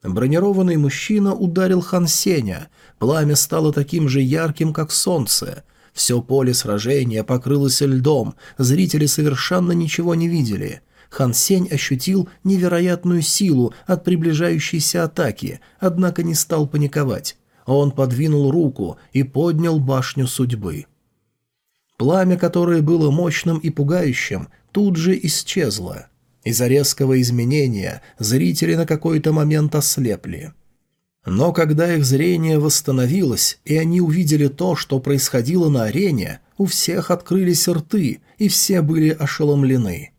Бронированный мужчина ударил Хан Сеня. Пламя стало таким же ярким, как солнце. Все поле сражения покрылось льдом, зрители совершенно ничего не видели. Хан Сень ощутил невероятную силу от приближающейся атаки, однако не стал паниковать. Он подвинул руку и поднял башню судьбы. Пламя, которое было мощным и пугающим, тут же исчезло. Из-за резкого изменения зрители на какой-то момент ослепли. Но когда их зрение восстановилось, и они увидели то, что происходило на арене, у всех открылись рты, и все были ошеломлены.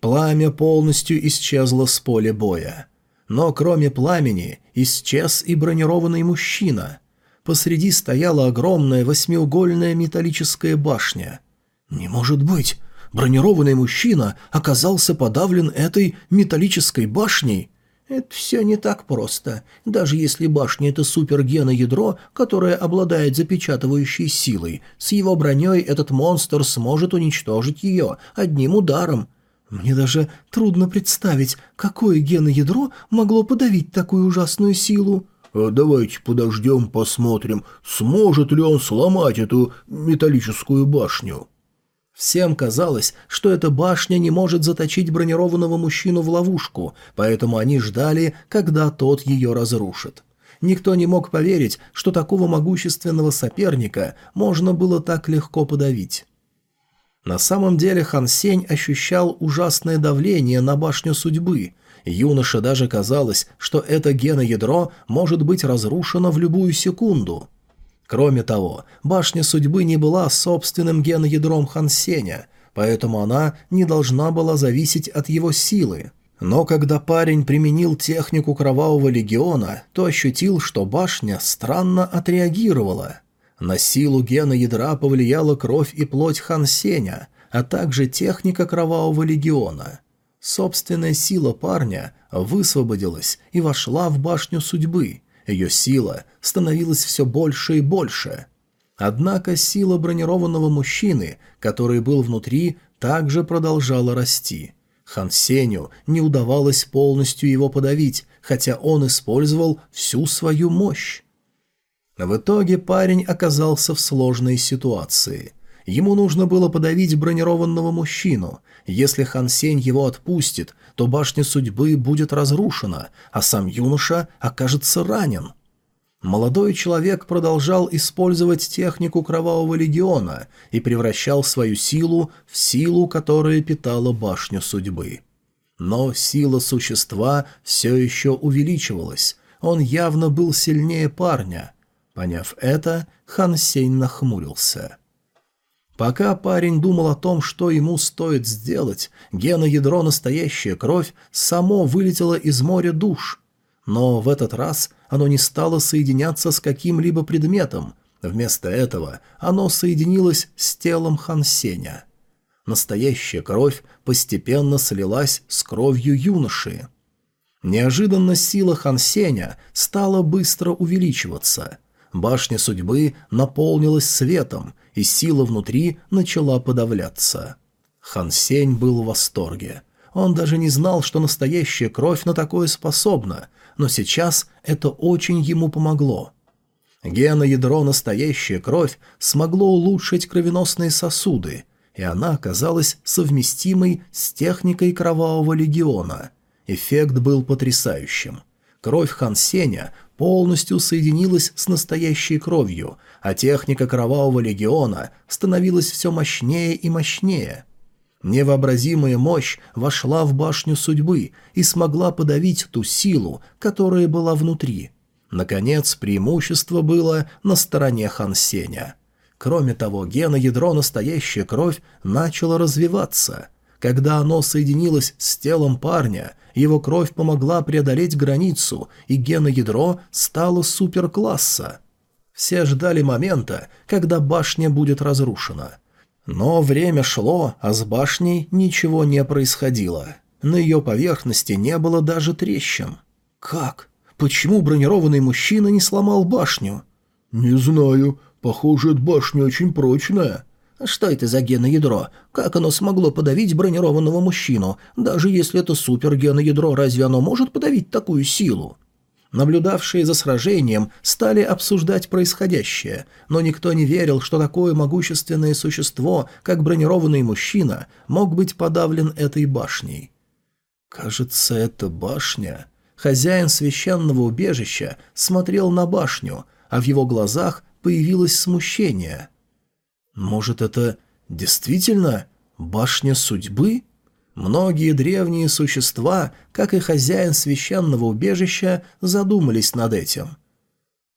Пламя полностью исчезло с поля боя. Но кроме пламени исчез и бронированный мужчина. Посреди стояла огромная восьмиугольная металлическая башня. «Не может быть! бронированный мужчина оказался подавлен этой металлической башней? Это все не так просто. Даже если башня – это супергеноядро, которое обладает запечатывающей силой, с его броней этот монстр сможет уничтожить ее одним ударом. Мне даже трудно представить, какое геноядро могло подавить такую ужасную силу. А давайте подождем, посмотрим, сможет ли он сломать эту металлическую башню. Всем казалось, что эта башня не может заточить бронированного мужчину в ловушку, поэтому они ждали, когда тот ее разрушит. Никто не мог поверить, что такого могущественного соперника можно было так легко подавить. На самом деле Хан Сень ощущал ужасное давление на башню судьбы. Юноше даже казалось, что это геноядро может быть разрушено в любую секунду – Кроме того, башня судьбы не была собственным геноядром Хансеня, поэтому она не должна была зависеть от его силы. Но когда парень применил технику Кровавого Легиона, то ощутил, что башня странно отреагировала. На силу гена ядра повлияла кровь и плоть Хансеня, а также техника Кровавого Легиона. Собственная сила парня высвободилась и вошла в башню судьбы – ее сила становилась все больше и больше. Однако сила бронированного мужчины, который был внутри, также продолжала расти. Хан Сеню не удавалось полностью его подавить, хотя он использовал всю свою мощь. В итоге парень оказался в сложной ситуации. Ему нужно было подавить бронированного мужчину. Если Хан Сень его отпустит, то башня судьбы будет разрушена, а сам юноша окажется ранен. Молодой человек продолжал использовать технику Кровавого Легиона и превращал свою силу в силу, которая питала башню судьбы. Но сила существа все еще увеличивалась, он явно был сильнее парня. Поняв это, Хан Сень нахмурился. Пока парень думал о том, что ему стоит сделать, геноядро «Настоящая кровь» само вылетело из моря душ. Но в этот раз оно не стало соединяться с каким-либо предметом. Вместо этого оно соединилось с телом Хансеня. Настоящая кровь постепенно слилась с кровью юноши. Неожиданно сила Хансеня стала быстро увеличиваться. Башня судьбы наполнилась светом, и сила внутри начала подавляться. Хан Сень был в восторге. Он даже не знал, что настоящая кровь на такое способна, но сейчас это очень ему помогло. Геноядро «Настоящая кровь» смогло улучшить кровеносные сосуды, и она оказалась совместимой с техникой Кровавого Легиона. Эффект был потрясающим. Кровь Хан Сеня полностью соединилась с настоящей кровью, а техника Кровавого Легиона становилась все мощнее и мощнее. Невообразимая мощь вошла в башню судьбы и смогла подавить ту силу, которая была внутри. Наконец, преимущество было на стороне Хан Сеня. Кроме того, геноядро «Настоящая кровь» начало развиваться. Когда оно соединилось с телом парня – его кровь помогла преодолеть границу, и геноядро стало суперкласса. Все ждали момента, когда башня будет разрушена. Но время шло, а с башней ничего не происходило. На ее поверхности не было даже трещин. Как? Почему бронированный мужчина не сломал башню? «Не знаю. Похоже, эта башня очень прочная», что это за геноядро? Как оно смогло подавить бронированного мужчину? Даже если это супергеноядро, разве оно может подавить такую силу? Наблюдавшие за сражением стали обсуждать происходящее, но никто не верил, что такое могущественное существо, как бронированный мужчина, мог быть подавлен этой башней. Кажется, это башня. Хозяин священного убежища смотрел на башню, а в его глазах появилось смущение – может, это действительно башня судьбы? Многие древние существа, как и хозяин священного убежища, задумались над этим.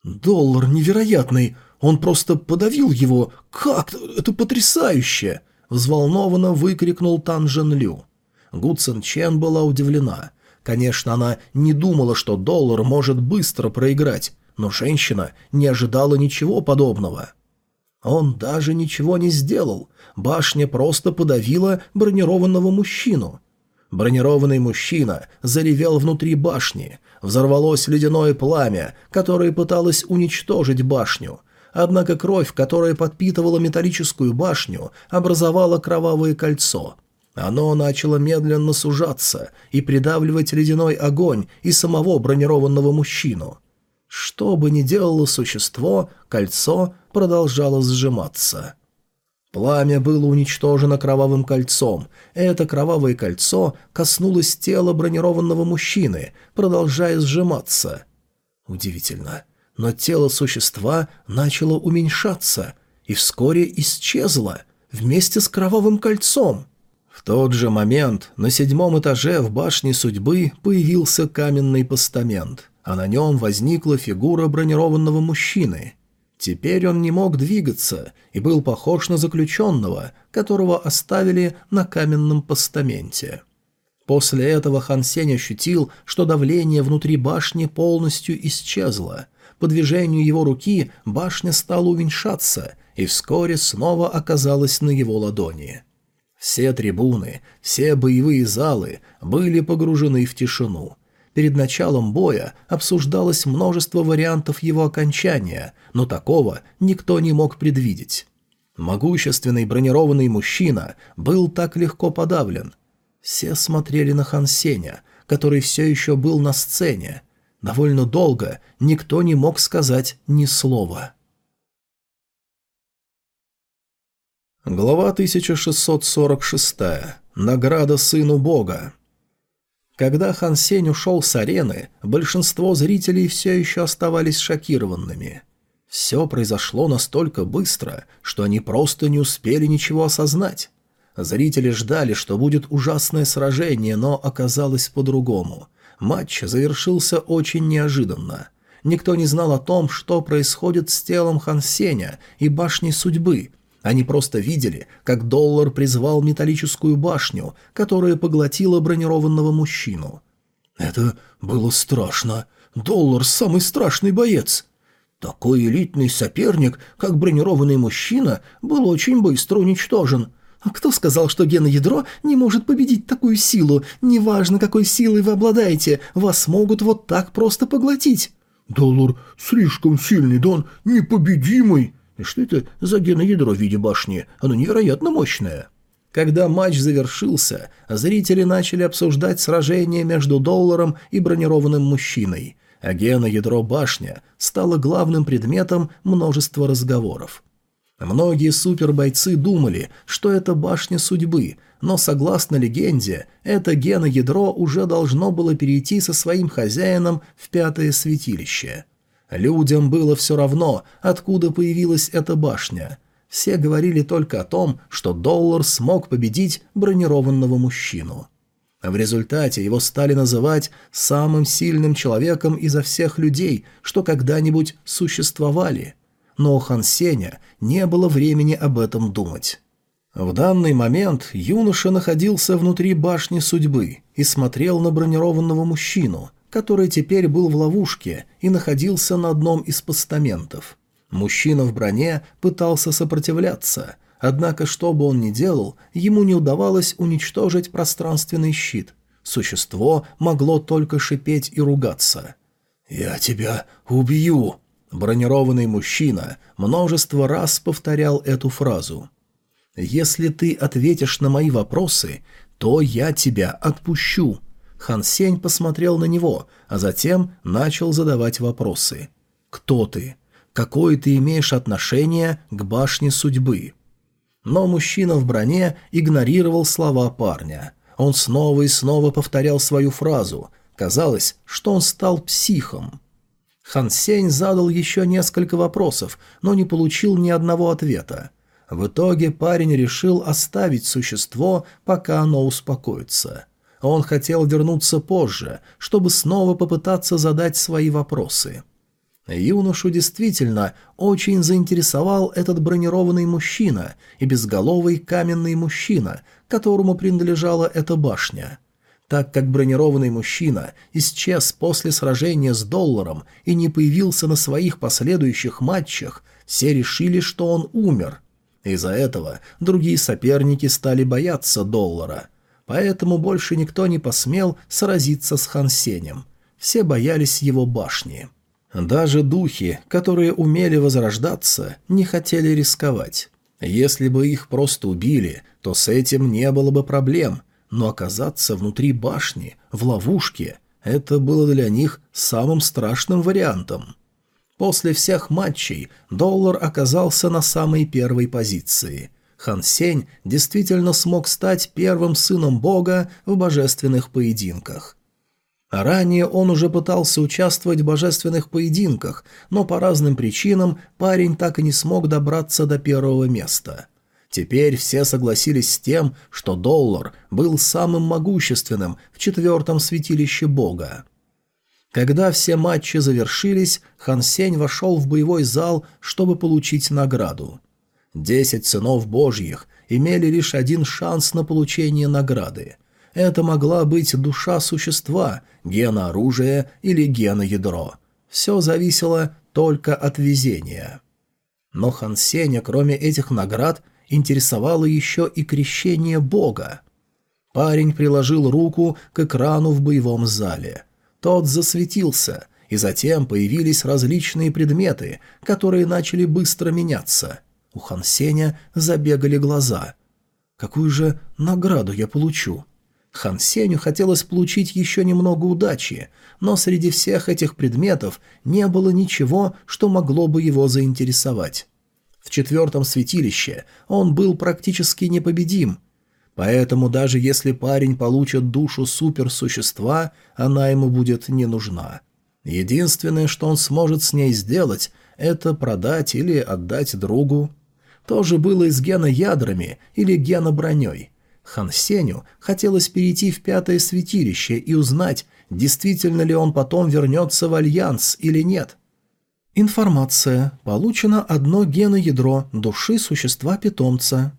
«Доллар невероятный! Он просто подавил его! Как? Это потрясающе!» — взволнованно выкрикнул Тан Жен Лю. Гу Чен была удивлена. Конечно, она не думала, что доллар может быстро проиграть, но женщина не ожидала ничего подобного. Он даже ничего не сделал. Башня просто подавила бронированного мужчину. Бронированный мужчина заревел внутри башни. Взорвалось ледяное пламя, которое пыталось уничтожить башню. Однако кровь, которая подпитывала металлическую башню, образовала кровавое кольцо. Оно начало медленно сужаться и придавливать ледяной огонь и самого бронированного мужчину. Что бы ни делало существо, кольцо продолжало сжиматься. Пламя было уничтожено кровавым кольцом. Это кровавое кольцо коснулось тела бронированного мужчины, продолжая сжиматься. Удивительно. Но тело существа начало уменьшаться и вскоре исчезло вместе с кровавым кольцом. В тот же момент на седьмом этаже в башне судьбы появился каменный постамент а на нем возникла фигура бронированного мужчины. Теперь он не мог двигаться и был похож на заключенного, которого оставили на каменном постаменте. После этого Хан Сень ощутил, что давление внутри башни полностью исчезло. По движению его руки башня стала уменьшаться и вскоре снова оказалась на его ладони. Все трибуны, все боевые залы были погружены в тишину. Перед началом боя обсуждалось множество вариантов его окончания, но такого никто не мог предвидеть. Могущественный бронированный мужчина был так легко подавлен. Все смотрели на Хан Сеня, который все еще был на сцене. Довольно долго никто не мог сказать ни слова. Глава 1646. Награда сыну бога. Когда Хан Сень ушел с арены, большинство зрителей все еще оставались шокированными. Все произошло настолько быстро, что они просто не успели ничего осознать. Зрители ждали, что будет ужасное сражение, но оказалось по-другому. Матч завершился очень неожиданно. Никто не знал о том, что происходит с телом Хан Сеня и башней судьбы, они просто видели, как доллар призвал металлическую башню, которая поглотила бронированного мужчину. Это было страшно. Доллар – самый страшный боец. Такой элитный соперник, как бронированный мужчина, был очень быстро уничтожен. А кто сказал, что геноядро не может победить такую силу? Неважно, какой силой вы обладаете, вас могут вот так просто поглотить. Доллар слишком сильный, да он непобедимый. И что это за геноядро в виде башни? Оно невероятно мощное. Когда матч завершился, зрители начали обсуждать сражение между долларом и бронированным мужчиной, а геноядро башня стало главным предметом множества разговоров. Многие супербойцы думали, что это башня судьбы, но, согласно легенде, это геноядро уже должно было перейти со своим хозяином в пятое святилище – Людям было все равно, откуда появилась эта башня. Все говорили только о том, что Доллар смог победить бронированного мужчину. В результате его стали называть самым сильным человеком изо всех людей, что когда-нибудь существовали. Но у Хан Сеня не было времени об этом думать. В данный момент юноша находился внутри башни судьбы и смотрел на бронированного мужчину – который теперь был в ловушке и находился на одном из постаментов. Мужчина в броне пытался сопротивляться, однако что бы он ни делал, ему не удавалось уничтожить пространственный щит. Существо могло только шипеть и ругаться. «Я тебя убью!» Бронированный мужчина множество раз повторял эту фразу. «Если ты ответишь на мои вопросы, то я тебя отпущу», Хан Сень посмотрел на него, а затем начал задавать вопросы. «Кто ты? Какое ты имеешь отношение к башне судьбы?» Но мужчина в броне игнорировал слова парня. Он снова и снова повторял свою фразу. Казалось, что он стал психом. Хан Сень задал еще несколько вопросов, но не получил ни одного ответа. В итоге парень решил оставить существо, пока оно успокоится. Он хотел вернуться позже, чтобы снова попытаться задать свои вопросы. Юношу действительно очень заинтересовал этот бронированный мужчина и безголовый каменный мужчина, которому принадлежала эта башня. Так как бронированный мужчина исчез после сражения с долларом и не появился на своих последующих матчах, все решили, что он умер. Из-за этого другие соперники стали бояться доллара. Поэтому больше никто не посмел сразиться с Хан Сенем. Все боялись его башни. Даже духи, которые умели возрождаться, не хотели рисковать. Если бы их просто убили, то с этим не было бы проблем, но оказаться внутри башни, в ловушке, это было для них самым страшным вариантом. После всех матчей доллар оказался на самой первой позиции. Хан Сень действительно смог стать первым сыном бога в божественных поединках. Ранее он уже пытался участвовать в божественных поединках, но по разным причинам парень так и не смог добраться до первого места. Теперь все согласились с тем, что доллар был самым могущественным в четвертом святилище бога. Когда все матчи завершились, Хан Сень вошел в боевой зал, чтобы получить награду. Десять сынов божьих имели лишь один шанс на получение награды – это могла быть душа существа, гена оружия или гена ядро. Все зависело только от везения. Но Хан Сеня, кроме этих наград, интересовало еще и крещение Бога. Парень приложил руку к экрану в боевом зале. Тот засветился, и затем появились различные предметы, которые начали быстро меняться. У Хан Сеня забегали глаза. «Какую же награду я получу?» Хан Сеню хотелось получить еще немного удачи, но среди всех этих предметов не было ничего, что могло бы его заинтересовать. В четвертом святилище он был практически непобедим, поэтому даже если парень получит душу суперсущества, она ему будет не нужна. Единственное, что он сможет с ней сделать, это продать или отдать другу. То же было и с геноядрами или геноброней. Хан Сеню хотелось перейти в пятое святилище и узнать, действительно ли он потом вернется в Альянс или нет. Информация. Получено одно геноядро души существа-питомца.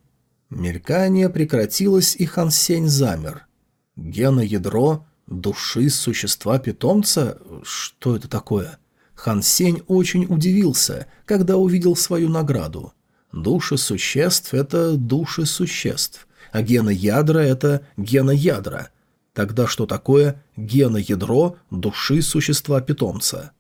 Мелькание прекратилось, и Хан Сень замер. Геноядро души существа-питомца? Что это такое? Хан Сень очень удивился, когда увидел свою награду. Души существ – это души существ а геноядра – это геноядра. Тогда что такое геноядро души существа-питомца?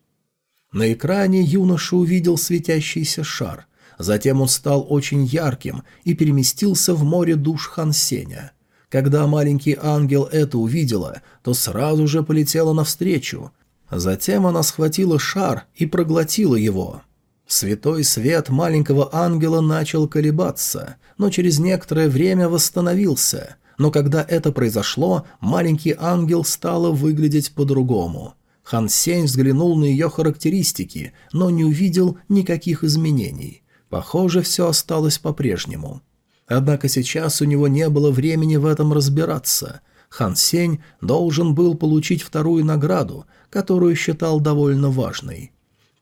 На экране юноша увидел светящийся шар. Затем он стал очень ярким и переместился в море душ Хансеня. Когда маленький ангел это увидела, то сразу же полетела навстречу. Затем она схватила шар и проглотила его. Святой свет маленького ангела начал колебаться, но через некоторое время восстановился. Но когда это произошло, маленький ангел стал выглядеть по-другому. Хан Сень взглянул на ее характеристики, но не увидел никаких изменений. Похоже, все осталось по-прежнему. Однако сейчас у него не было времени в этом разбираться. Хан Сень должен был получить вторую награду, которую считал довольно важной.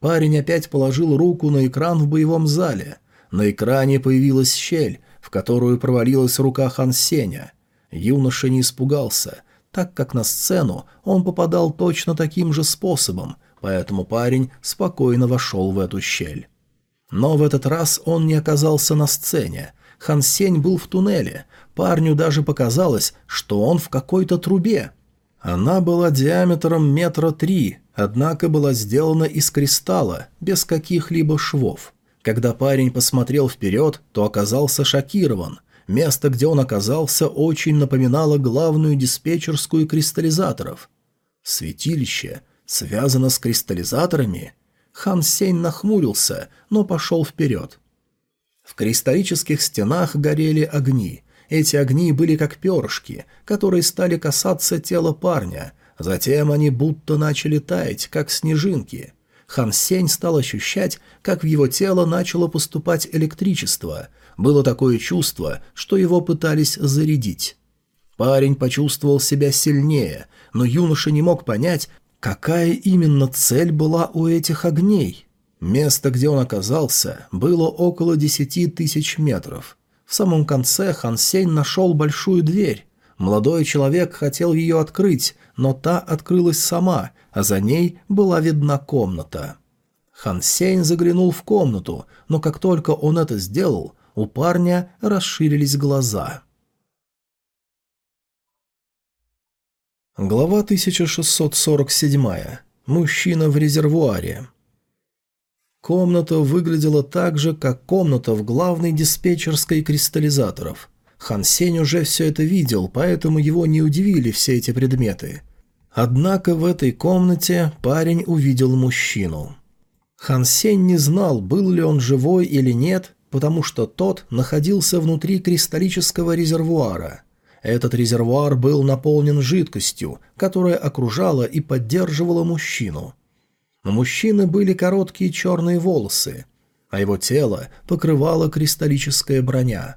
Парень опять положил руку на экран в боевом зале. На экране появилась щель, в которую провалилась рука Хан Сеня. Юноша не испугался, так как на сцену он попадал точно таким же способом, поэтому парень спокойно вошел в эту щель. Но в этот раз он не оказался на сцене. Хан Сень был в туннеле. Парню даже показалось, что он в какой-то трубе. Она была диаметром метра три, однако была сделана из кристалла, без каких-либо швов. Когда парень посмотрел вперед, то оказался шокирован. Место, где он оказался, очень напоминало главную диспетчерскую кристаллизаторов. Святилище связано с кристаллизаторами? Хан Сень нахмурился, но пошел вперед. В кристаллических стенах горели огни. Эти огни были как перышки, которые стали касаться тела парня, Затем они будто начали таять, как снежинки. Хан Сень стал ощущать, как в его тело начало поступать электричество. Было такое чувство, что его пытались зарядить. Парень почувствовал себя сильнее, но юноша не мог понять, какая именно цель была у этих огней. Место, где он оказался, было около десяти тысяч метров. В самом конце Хан Сень нашел большую дверь. Молодой человек хотел ее открыть, но та открылась сама, а за ней была видна комната. Хан Сень заглянул в комнату, но как только он это сделал, у парня расширились глаза. Глава 1647. Мужчина в резервуаре. Комната выглядела так же, как комната в главной диспетчерской кристаллизаторов. Хан Сень уже все это видел, поэтому его не удивили все эти предметы. Однако в этой комнате парень увидел мужчину. Хан Сень не знал, был ли он живой или нет, потому что тот находился внутри кристаллического резервуара. Этот резервуар был наполнен жидкостью, которая окружала и поддерживала мужчину. У мужчины были короткие черные волосы, а его тело покрывала кристаллическая броня.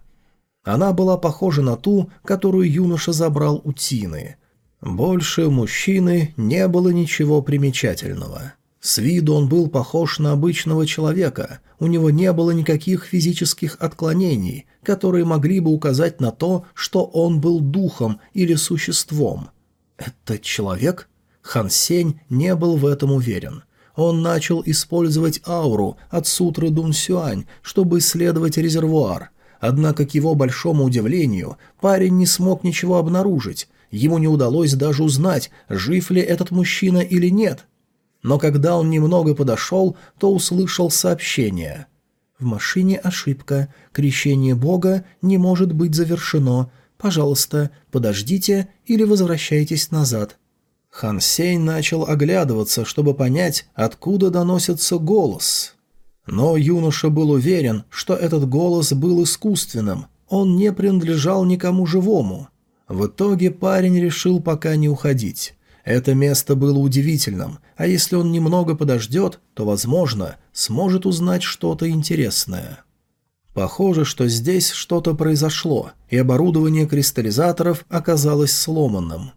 Она была похожа на ту, которую юноша забрал у Тины. Больше у мужчины не было ничего примечательного. С виду он был похож на обычного человека, у него не было никаких физических отклонений, которые могли бы указать на то, что он был духом или существом. «Это человек?» Хан Сень не был в этом уверен. Он начал использовать ауру от сутры Дун Сюань, чтобы исследовать резервуар. Однако, к его большому удивлению, парень не смог ничего обнаружить. Ему не удалось даже узнать, жив ли этот мужчина или нет – но когда он немного подошел, то услышал сообщение. «В машине ошибка. Крещение Бога не может быть завершено. Пожалуйста, подождите или возвращайтесь назад». Хан Сень начал оглядываться, чтобы понять, откуда доносится голос. Но юноша был уверен, что этот голос был искусственным, он не принадлежал никому живому. В итоге парень решил пока не уходить. Это место было удивительным, а если он немного подождет, то, возможно, сможет узнать что-то интересное. Похоже, что здесь что-то произошло, и оборудование кристаллизаторов оказалось сломанным.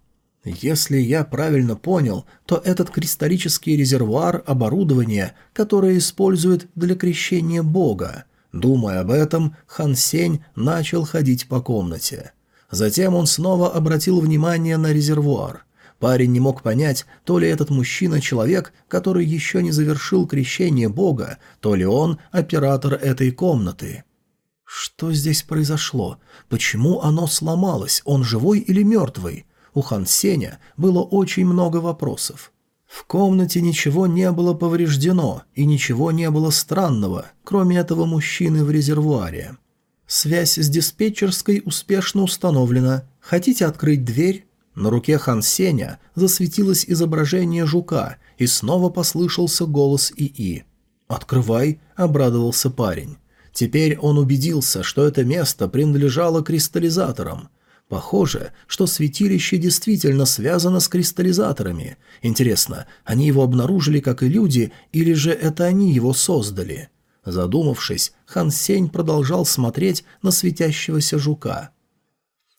Если я правильно понял, то этот кристаллический резервуар – оборудование, которое используют для крещения Бога. Думая об этом, Хан Сень начал ходить по комнате. Затем он снова обратил внимание на резервуар – Парень не мог понять, то ли этот мужчина человек, который еще не завершил крещение Бога, то ли он оператор этой комнаты. Что здесь произошло? Почему оно сломалось? Он живой или мертвый? У Хан Сеня было очень много вопросов. В комнате ничего не было повреждено и ничего не было странного, кроме этого мужчины в резервуаре. Связь с диспетчерской успешно установлена. Хотите открыть дверь? На руке Хан Сеня засветилось изображение жука, и снова послышался голос ИИ. «Открывай», — обрадовался парень. Теперь он убедился, что это место принадлежало кристаллизаторам. Похоже, что святилище действительно связано с кристаллизаторами. Интересно, они его обнаружили, как и люди, или же это они его создали? Задумавшись, Хан Сень продолжал смотреть на светящегося жука.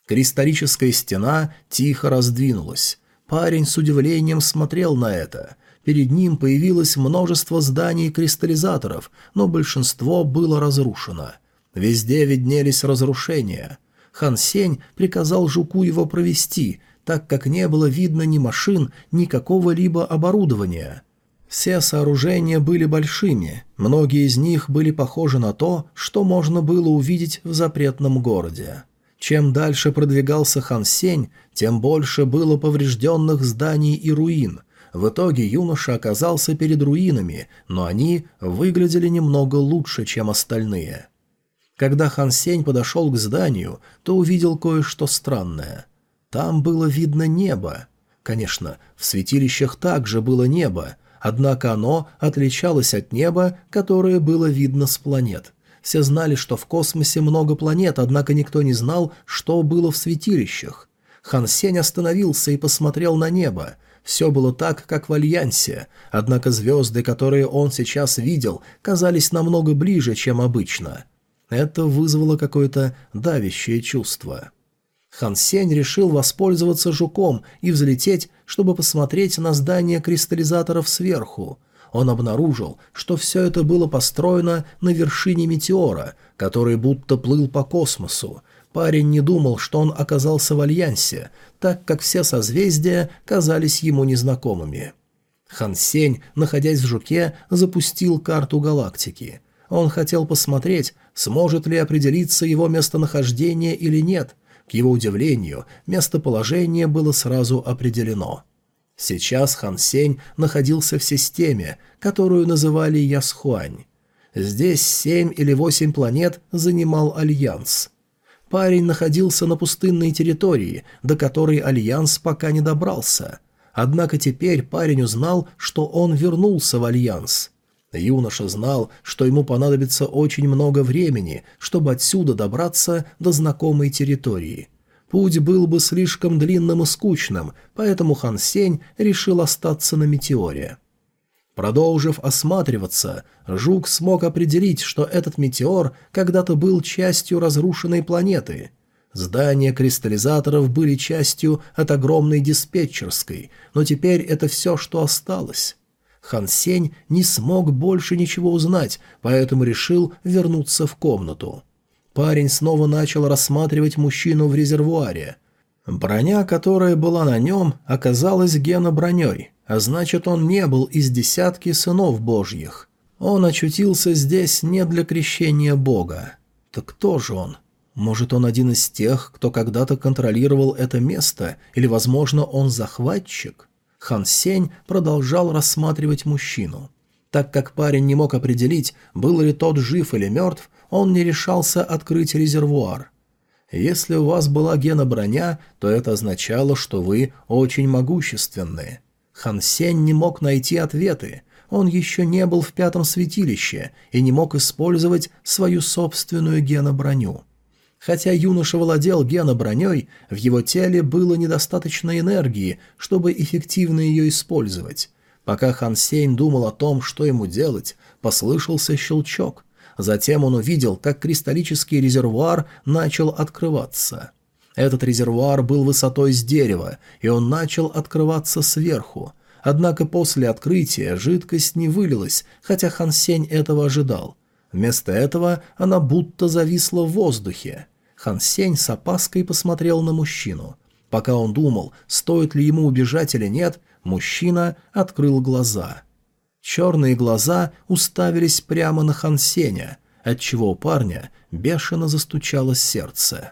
Кристаллическая стена тихо раздвинулась. Парень с удивлением смотрел на это. Перед ним появилось множество зданий кристаллизаторов, но большинство было разрушено. Везде виднелись разрушения. Хан Сень приказал жуку его провести, так как не было видно ни машин, ни какого-либо оборудования. Все сооружения были большими, многие из них были похожи на то, что можно было увидеть в запретном городе. Чем дальше продвигался Хан Сень, тем больше было поврежденных зданий и руин. В итоге юноша оказался перед руинами, но они выглядели немного лучше, чем остальные. Когда Хан Сень подошел к зданию, то увидел кое-что странное. Там было видно небо. Конечно, в святилищах также было небо, однако оно отличалось от неба, которое было видно с планет. Все знали, что в космосе много планет, однако никто не знал, что было в святилищах. Хан Сень остановился и посмотрел на небо. Все было так, как в Альянсе, однако звезды, которые он сейчас видел, казались намного ближе, чем обычно. Это вызвало какое-то давящее чувство. Хан Сень решил воспользоваться жуком и взлететь, чтобы посмотреть на здание кристаллизаторов сверху он обнаружил, что все это было построено на вершине метеора, который будто плыл по космосу. Парень не думал, что он оказался в Альянсе, так как все созвездия казались ему незнакомыми. Хан Сень, находясь в Жуке, запустил карту галактики. Он хотел посмотреть, сможет ли определиться его местонахождение или нет. К его удивлению, местоположение было сразу определено. Сейчас Хан Сень находился в системе, которую называли Ясхуань. Здесь семь или восемь планет занимал Альянс. Парень находился на пустынной территории, до которой Альянс пока не добрался. Однако теперь парень узнал, что он вернулся в Альянс. Юноша знал, что ему понадобится очень много времени, чтобы отсюда добраться до знакомой территории. Путь был бы слишком длинным и скучным, поэтому Хан Сень решил остаться на метеоре. Продолжив осматриваться, Жук смог определить, что этот метеор когда-то был частью разрушенной планеты. Здания кристаллизаторов были частью от огромной диспетчерской, но теперь это все, что осталось. Хан Сень не смог больше ничего узнать, поэтому решил вернуться в комнату. Парень снова начал рассматривать мужчину в резервуаре. Броня, которая была на нем, оказалась геноброней, а значит, он не был из десятки сынов божьих. Он очутился здесь не для крещения Бога. Так кто же он? Может, он один из тех, кто когда-то контролировал это место, или, возможно, он захватчик? Хан Сень продолжал рассматривать мужчину. Так как парень не мог определить, был ли тот жив или мертв, он не решался открыть резервуар. Если у вас была гена броня, то это означало, что вы очень могущественны. Хан Сень не мог найти ответы. Он еще не был в пятом святилище и не мог использовать свою собственную геноброню. Хотя юноша владел геноброней, в его теле было недостаточно энергии, чтобы эффективно ее использовать. Пока Хан Сень думал о том, что ему делать, послышался щелчок. Затем он увидел, как кристаллический резервуар начал открываться. Этот резервуар был высотой с дерева, и он начал открываться сверху. Однако после открытия жидкость не вылилась, хотя Хан Сень этого ожидал. Вместо этого она будто зависла в воздухе. Хан Сень с опаской посмотрел на мужчину. Пока он думал, стоит ли ему убежать или нет, мужчина открыл глаза. Черные глаза уставились прямо на Хан Сеня, отчего у парня бешено застучало сердце.